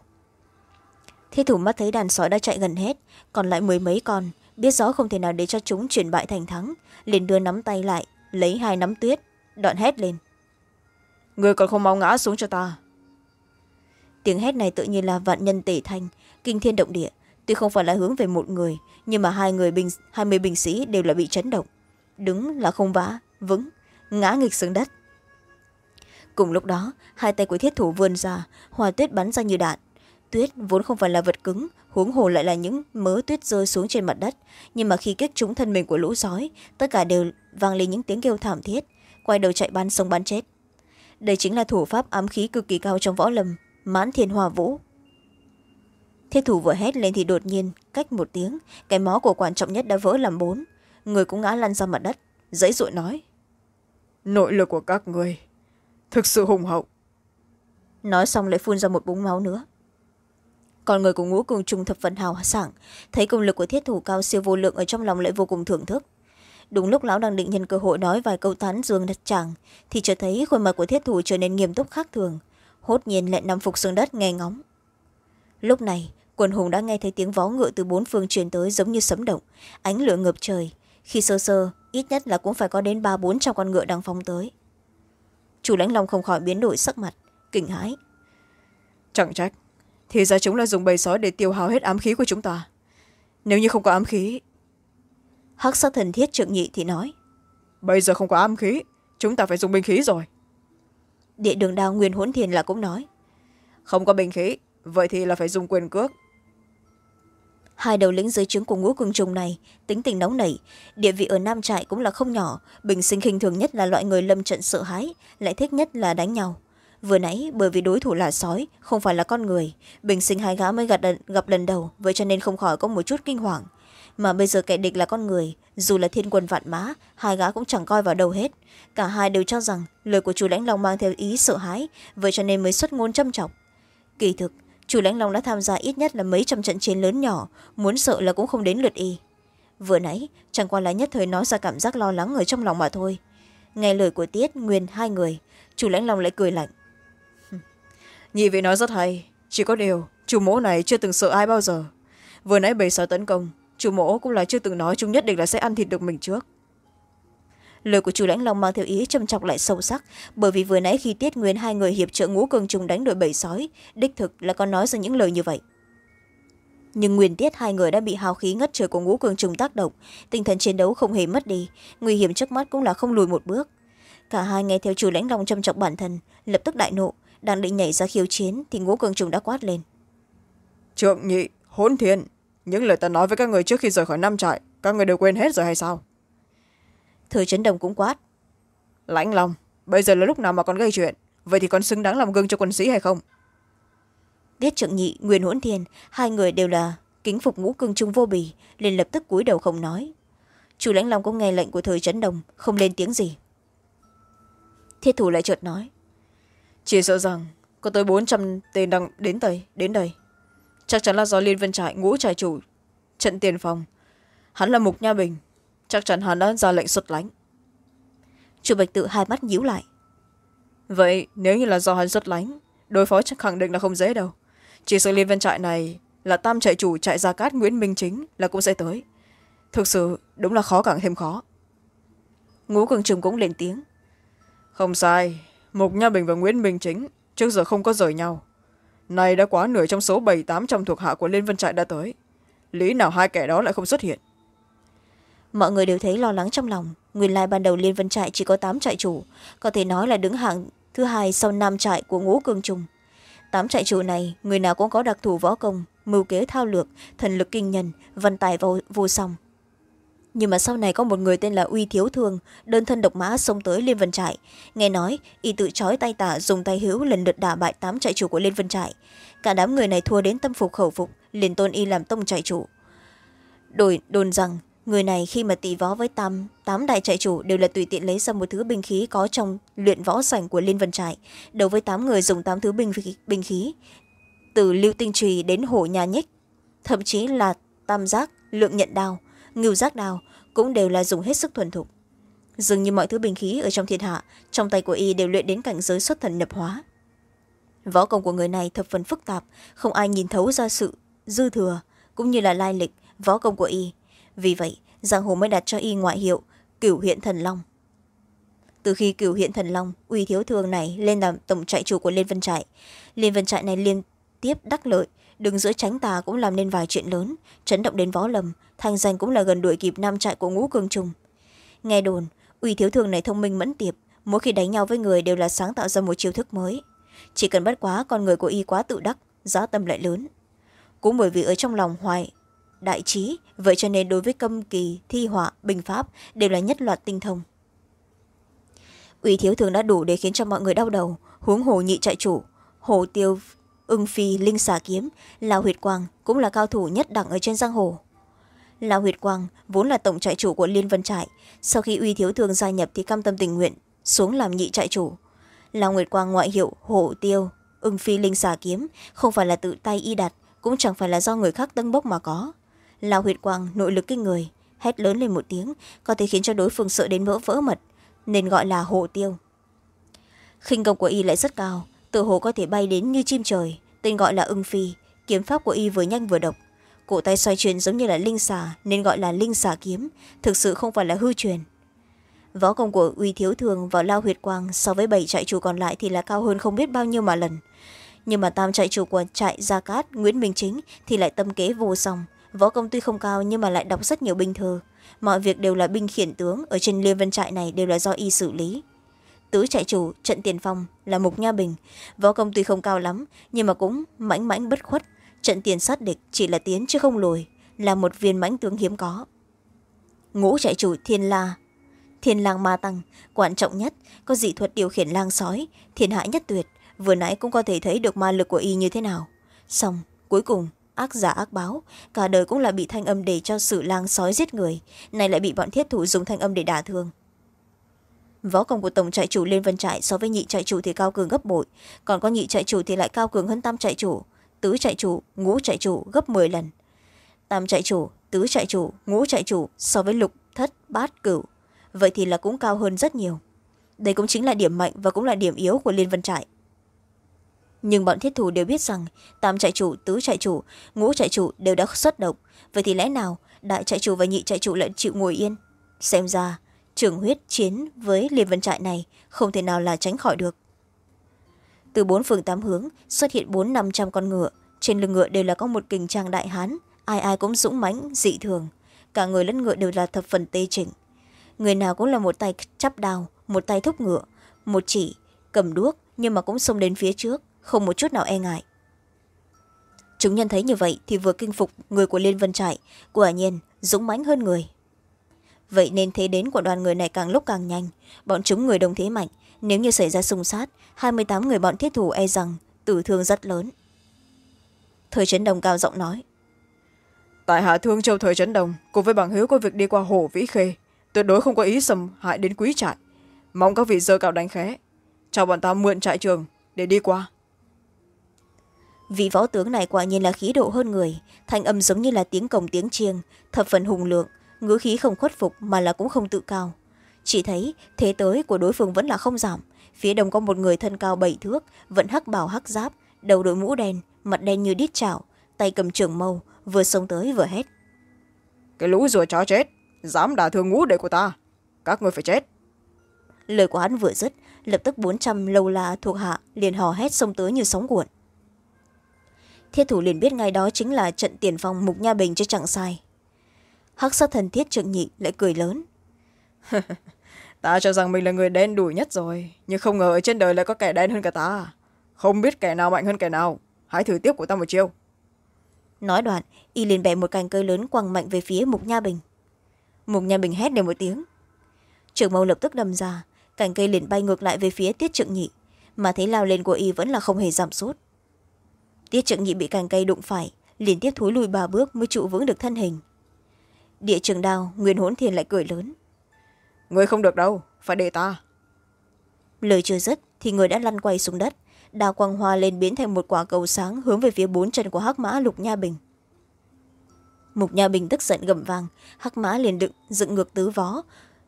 Thi thủ mắt thấy đàn sói đã chạy gần hết còn lại mười mấy con biết rõ không thể nào để cho chúng chuyển bại thành thắng liền đưa nắm tay lại lấy hai nắm tuyết đoạn hét lên. Người còn không mau ngã xuống cho ta tiếng hét này tự nhiên là vạn nhân tể thanh, kinh thiên động địa. Tuy không phải là hướng về một người, nhưng mà hai người binh, hai mươi binh sĩ đều là bị chấn động. Đứng là không vã, vững, ngã nghịch xuống đất. Cùng lúc đó, hai tay của thiết thủ vươn ra hòa tuyết bắn ra như đạn. Tuyết vốn không phải là vật cứng, huống hồ lại là những mớ tuyết rơi xuống trên mặt đất. Nhưng mà khi kích trúng thân mình của lũ sói, tất cả đều vang lên những tiếng kêu thảm thiết, quay đầu chạy bắn sông bắn chết. Đây chính là thủ pháp ám khí cực kỳ cao trong võ lâm mãn thiên hòa vũ. Thiết thủ vừa hét lên thì đột nhiên cách một tiếng cái mó của quan trọng nhất đã vỡ làm bốn. Người cũng ngã lăn ra mặt đất dãy dụi nói. Nội lực của các người thực sự hùng hậu. Nói xong lại phun ra một búng máu nữa. Còn người của ngũ cường trung thập phần hào sảng thấy công lực của thiết thủ cao siêu vô lượng ở trong lòng lại vô cùng thưởng thức. Đúng lúc lão đang định nhân cơ hội nói vài câu tán dương đất chàng thì chợt thấy khuôn mặt của thiết thủ trở nên nghiêm túc khác thường hốt nhiên lại nằm phục xuống đất nghe ngóng. Lúc này quần hùng đã nghe thấy tiếng vó ngựa từ bốn phương truyền tới giống như sấm động ánh lửa ngập trời khi sơ sơ ít nhất là cũng phải có đến ba bốn trăm con ngựa đang phóng tới. Chủ lãnh long không khỏi biến đổi sắc mặt kinh hãi. Chẳng trách thì ra chúng là dùng bầy sói để tiêu hao hết ám khí của chúng ta. Nếu như không có ám khí hắc sát thần thiết trượng nhị thì nói. bây giờ không có ám khí chúng ta phải dùng binh khí rồi địa đường đao nguyên hỗn thiền là cũng nói. Không có binh khí vậy thì là phải dùng quyền cước. Hai đầu lĩnh dưới trướng của ngũ cường trùng này tính tình nóng nảy địa vị ở nam trại cũng là không nhỏ bình sinh khinh thường nhất là loại người lâm trận sợ hãi lại thích nhất là đánh nhau. Vừa nãy bởi vì đối thủ là sói không phải là con người bình sinh hai gã mới gặp, gặp lần đầu vậy cho nên không khỏi có một chút kinh hoàng mà bây giờ kẻ địch là con người. Dù là thiên quân vạn mã, hai gã cũng chẳng coi vào đâu hết. Cả hai đều cho rằng lời của chủ lãnh long mang theo ý sợ hãi, vậy cho nên mới xuất ngôn châm chọc. Kỳ thực, chủ lãnh long đã tham gia ít nhất là mấy trăm trận chiến lớn nhỏ, muốn sợ là cũng không đến lượt y. Vừa nãy, chẳng qua là nhất thời nói ra cảm giác lo lắng ở trong lòng mà thôi. Nghe lời của tiết, nguyên, hai người, chủ lãnh long lại cười lạnh. Nhị vị nói rất hay. Chỉ có điều, chủ mẫu này chưa từng sợ ai bao giờ. Vừa nãy bầy sói tấn công chủ mẫu cũng là chưa từng nói chúng nhất định là sẽ ăn thịt được mình trước. Lời của chủ lãnh long mang theo ý châm chọc lại sâu sắc, bởi vì vừa nãy khi tiết nguyên hai người hiệp trợ ngũ cường trùng đánh đội bầy sói, đích thực là có nói ra những lời như vậy. Nhưng nguyên tiết hai người đã bị hào khí ngất trời của ngũ cường trùng tác động, tinh thần chiến đấu không hề mất đi, nguy hiểm trước mắt cũng là không lùi một bước. Cả hai nghe theo chủ lãnh long châm chọc bản thân, lập tức đại nộ, đang định nhảy ra khiêu chiến thì ngũ cường trùng đã quát lên. Trượng nhị, hỗn thiên những lời ta nói với các người trước khi rời khỏi năm trại các người đều quên hết rồi hay sao? Thời trấn đồng cũng quát. Lãnh lòng bây giờ là lúc nào mà còn gây chuyện? Vậy thì còn xứng đáng làm gương cho quân sĩ hay không? Tiết trượng nhị nguyên hỗn thiên hai người đều là kính phục ngũ cương trung vô bì liền lập tức cúi đầu không nói. Chủ lãnh long cũng nghe lệnh của thời trấn đồng không lên tiếng gì. Thiết thủ lại chợt nói. Chỉ sợ rằng có tới bốn trăm tên đang đến đây đến đây chắc chắn là do liên vân trại ngũ trại chủ trận tiền phòng. Hắn là mục nha bình. Chắc chắn hắn đã ra lệnh xuất lánh. Chủ bạch tự hai mắt nhíu lại. Vậy nếu như là do hắn xuất lánh, đối phó chắc khẳng định là không dễ đâu. Chỉ sự liên vân trại này là tam trại chủ trại gia cát nguyễn minh chính là cũng sẽ tới. Thực sự đúng là khó càng thêm khó. Ngũ cường trùng cũng lên tiếng. Không sai, mục nha bình và nguyễn minh chính trước giờ không có rời nhau nay đã quá nửa trong số bảy tám trăm thuộc hạ của liên vân trại đã tới. Lý nào hai kẻ đó lại không xuất hiện? Mọi người đều thấy lo lắng trong lòng. Nguyên lai ban đầu liên vân trại chỉ có tám trại chủ. Có thể nói là đứng hạng thứ hai sau năm trại của ngũ cường trung tám trại chủ này người nào cũng có đặc thù võ công mưu kế thao lược thần lực kinh nhân văn tài vô, vô song nhưng mà sau này có một người tên là uy thiếu thương đơn thân độc mã xông tới liên vân trại. Nghe nói y tự trói tay tả dùng tay hữu lần lượt đả bại tám trại chủ của liên vân trại. Cả đám người này thua đến tâm phục khẩu phục liền tôn y làm tông trại chủ. Đổi đồn rằng người này khi mà tỷ võ với tám tám đại trại chủ đều là tùy tiện lấy ra một thứ binh khí có trong luyện võ sảnh của liên vân trại. Đối với tám người dùng tám thứ binh, binh khí từ lưu tinh trùy đến hổ nhà nhích thậm chí là tam giác lượng nhận đao ngưu giác đào cũng đều là dùng hết sức thuần thục. Dường như mọi thứ bình khí ở trong thiên hạ, trong tay của y đều luyện đến cảnh giới xuất thần nhập hóa. Võ công của người này thập phần phức tạp, không ai nhìn thấu ra sự dư thừa cũng như là lai lịch võ công của y. Vì vậy, giang hồ mới đặt cho y ngoại hiệu cửu hiện thần long. Từ khi cửu hiện thần long, uy thiếu thương này lên làm tổng trại chủ của liên vân trại, liên vân trại này liên tiếp đắc lợi đứng giữa tránh tà cũng làm nên vài chuyện lớn. Chấn động đến võ lầm, thanh danh cũng là gần đuổi kịp năm trại của ngũ cương trung nghe đồn, uy thiếu thường này thông minh mẫn tiệp, mỗi khi đánh nhau với người đều là sáng tạo ra một chiêu thức mới. Chỉ cần bắt quá, con người của y quá tự đắc, giá tâm lại lớn. Cũng bởi vì ở trong lòng hoài, đại trí, vậy cho nên đối với câm kỳ, thi họa, bình pháp đều là nhất loạt tinh thông. Ủy thiếu thường đã đủ để khiến cho mọi người đau đầu, huống hồ nhị trại chủ, hồ tiêu ưng phi linh xà kiếm, lào huyệt quang cũng là cao thủ nhất đẳng ở trên giang hồ. Lào huyệt quang vốn là tổng trại chủ của liên vân trại, sau khi uy thiếu thường gia nhập thì cam tâm tình nguyện xuống làm nhị trại chủ. Lào nguyệt quang ngoại hiệu hổ tiêu, ưng phi linh xà kiếm không phải là tự tay y đặt, cũng chẳng phải là do người khác tân bốc mà có. Lào huyệt quang nội lực kinh người, hét lớn lên một tiếng, có thể khiến cho đối phương sợ đến vỡ vỡ mật, nên gọi là hổ tiêu. Khinh công của y lại rất cao tự hồ có thể bay đến như chim trời, tên gọi là ưng phi, kiếm pháp của y vừa nhanh vừa độc. Cổ tay xoay chuyển giống như là linh xà, nên gọi là linh xà kiếm, thực sự không phải là hư truyền. Võ công của uy thiếu thường vào lao huyệt quang so với bảy trại chủ còn lại thì là cao hơn không biết bao nhiêu mà lần. Nhưng mà tam trại chủ của trại gia cát, nguyễn minh chính thì lại tâm kế vô song. Võ công tuy không cao nhưng mà lại đọc rất nhiều binh thư mọi việc đều là binh khiển tướng, ở trên liên vân trại này đều là do y xử lý tứ trại chủ trận tiền phong là mục nha bình. Võ công tuy không cao lắm, nhưng mà cũng mãnh mãnh bất khuất. Trận tiền sát địch chỉ là tiến chứ không lùi, là một viên mãnh tướng hiếm có. Ngũ trại chủ thiên la. Thiên lang ma tăng, quan trọng nhất, có dị thuật điều khiển lang sói, thiên hại nhất tuyệt, vừa nãy cũng có thể thấy được ma lực của y như thế nào. Xong, cuối cùng, ác giả ác báo, cả đời cũng là bị thanh âm để cho sự lang sói giết người này lại bị bọn thiết thủ dùng thanh âm để đả thương võ công của tổng trại chủ liên vân trại so với nhị trại chủ thì cao cường gấp bội. Còn có nhị trại chủ thì lại cao cường hơn tam trại chủ, tứ trại chủ, ngũ trại chủ gấp m lần. Tam trại chủ, tứ trại chủ, ngũ trại chủ so với lục, thất, bát, cửu. Vậy thì là cũng cao hơn rất nhiều. Đây cũng chính là điểm mạnh và cũng là điểm yếu của liên vân trại nhưng bọn thiết thủ đều biết rằng tam trại chủ, tứ trại chủ, ngũ trại chủ đều đã xuất động. Vậy thì lẽ nào đại trại chủ và nhị trại chủ lại chịu ngồi yên? Xem ra trường huyết chiến với liên vân trại này không thể nào là tránh khỏi được. Từ bốn phường tám hướng xuất hiện bốn năm trăm con ngựa. Trên lưng ngựa đều là có một kình trang đại hán, ai ai cũng dũng mãnh, dị thường. Cả người lẫn ngựa đều là thập phần tê chỉnh người nào cũng là một tay chắp đào một tay thúc ngựa, một chỉ, cầm đuốc nhưng mà cũng xông đến phía trước, không một chút nào e ngại. Chúng nhân thấy như vậy thì vừa kinh phục người của liên vân trại, quả nhiên dũng mãnh hơn người vậy nên thế đến của đoàn người này càng lúc càng nhanh. Bọn chúng người đông thế mạnh nếu như xảy ra xung sát hai mươi tám người bọn thiết thủ e rằng tử thương rất lớn. Thời trấn đồng cao giọng nói tại hạ thương châu thời trấn đồng cùng với bằng hiếu có việc đi qua hồ vĩ khê tuyệt đối không có ý xâm hại đến quý trại. Mong các vị dơ cao đánh khé cho bọn ta mượn trại trường để đi qua. Vị võ tướng này quả nhiên là khí độ hơn người thanh âm giống như là tiếng cồng tiếng chiêng thập phần hùng lượng ngữ khí không khuất phục mà là cũng không tự cao. Chỉ thấy thế tới của đối phương vẫn là không giảm. Phía đông có một người thân cao bảy thước vẫn hắc bảo hắc giáp đầu đội mũ đen mặt đen như đít chảo tay cầm trường mâu vừa xông tới vừa hét. Cái lũ rùa chó chết dám đả thương ngũ đệ của ta các người phải chết. Lời của hắn vừa dứt lập tức bốn trăm lâu la thuộc hạ liền hò hét xông tới như sóng cuộn. Thiết thủ liền biết ngay đó chính là trận tiền phong mục nha bình chứ chẳng sai hắc sát thần thiết trượng nhị lại cười lớn. Ta cho rằng mình là người đen đủi nhất rồi nhưng không ngờ ở trên đời lại có kẻ đen hơn cả ta. Không biết kẻ nào mạnh hơn kẻ nào. Hãy thử tiếp của ta một chiêu. Nói đoạn y liền bẻ một cành cây lớn quăng mạnh về phía mục nha bình. Mục nha bình hét lên một tiếng. Trường mâu lập tức đâm ra cành cây liền bay ngược lại về phía tiết trượng nhị mà thấy lao lên của y vẫn là không hề giảm sút. Tiết trượng nhị bị cành cây đụng phải liên tiếp thối lùi ba bước mới trụ vững được thân hình địa trường đao nguyên hỗn thiên lại cười lớn. Người không được đâu phải để ta. Lời chưa dứt thì người đã lăn quay xuống đất. Đào quang hoa lên biến thành một quả cầu sáng hướng về phía bốn chân của hắc mã lục nha bình. Mục nha bình tức giận gầm vang hắc mã liền đựng dựng ngược tứ vó.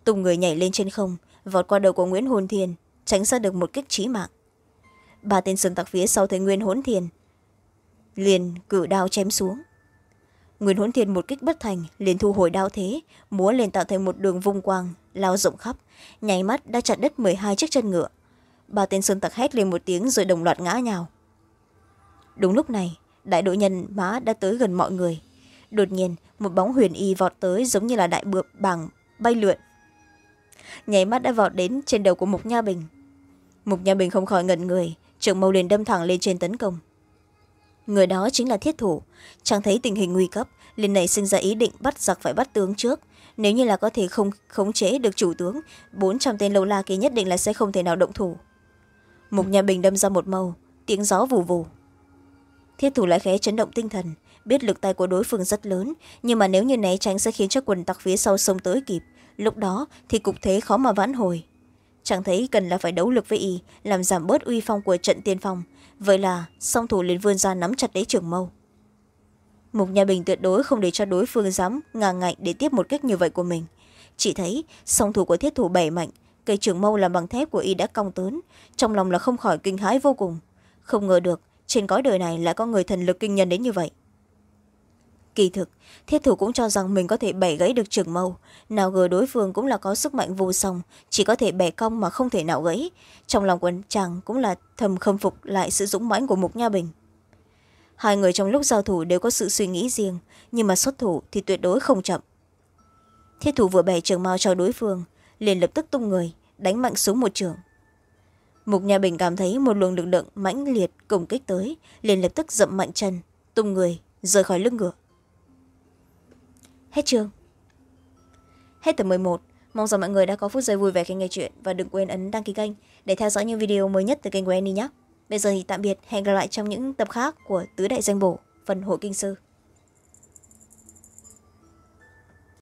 Tùng người nhảy lên trên không vọt qua đầu của nguyễn hồn thiên tránh ra được một kích trí mạng. Ba tên sơn tặc phía sau thấy nguyên hỗn thiên liền cử đao chém xuống nguyên hỗn thiên một kích bất thành, liền thu hồi đao thế, múa lên tạo thành một đường vung quang, lao rộng khắp, nháy mắt đã chặt đứt m hai chiếc chân ngựa. Ba tên sơn tặc hét lên một tiếng rồi đồng loạt ngã nhào. Đúng lúc này, đại đội nhân mã đã tới gần mọi người. Đột nhiên, một bóng huyền y vọt tới giống như là đại bượm bảng bay lượn. Nháy mắt đã vọt đến trên đầu của mục nha bình. Mục nha bình không khỏi ngẩn người, trưởng mâu liền đâm thẳng lên trên tấn công người đó chính là thiết thủ. Chàng thấy tình hình nguy cấp, liền nảy sinh ra ý định bắt giặc phải bắt tướng trước. Nếu như là có thể không khống chế được chủ tướng, bốn trăm tên lâu la kia nhất định là sẽ không thể nào động thủ. Mục nhà bình đâm ra một mâu tiếng gió vù vù. Thiết thủ lại khẽ chấn động tinh thần, biết lực tay của đối phương rất lớn, nhưng mà nếu như né tránh sẽ khiến cho quần tặc phía sau sông tới kịp. Lúc đó thì cục thế khó mà vãn hồi chẳng thấy cần là phải đấu lực với y làm giảm bớt uy phong của trận tiên phong. Vậy là, song thủ liền vươn ra nắm chặt lấy trường mâu. Mục nhà bình tuyệt đối không để cho đối phương dám ngà ngạnh để tiếp một cách như vậy của mình. Chỉ thấy, song thủ của thiết thủ bảy mạnh, cây trường mâu làm bằng thép của y đã cong tớn, trong lòng là không khỏi kinh hãi vô cùng. Không ngờ được, trên cõi đời này lại có người thần lực kinh nhân đến như vậy kỳ thực, thiết thủ cũng cho rằng mình có thể bẻ gãy được trường mâu. Nào ngờ đối phương cũng là có sức mạnh vô song, chỉ có thể bẻ cong mà không thể nào gãy. Trong lòng quân chàng cũng là thầm khâm phục lại sự dũng mãnh của mục nha bình. Hai người trong lúc giao thủ đều có sự suy nghĩ riêng, nhưng mà xuất thủ thì tuyệt đối không chậm. Thiết thủ vừa bẻ trường mao cho đối phương, liền lập tức tung người, đánh mạnh xuống một trường. Mục nhà bình cảm thấy một luồng lực lượng mãnh liệt cùng kích tới, liền lập tức dậm mạnh chân, tung người, rời khỏi lưng ngựa hết chương. Hết tập một. Mong rằng mọi người đã có phút giây vui vẻ khi nghe chuyện và đừng quên ấn đăng ký kênh để theo dõi những video mới nhất từ kênh của Annie nhé. Bây giờ thì tạm biệt, hẹn gặp lại trong những tập khác của tứ đại danh bổ, phần hội kinh sư.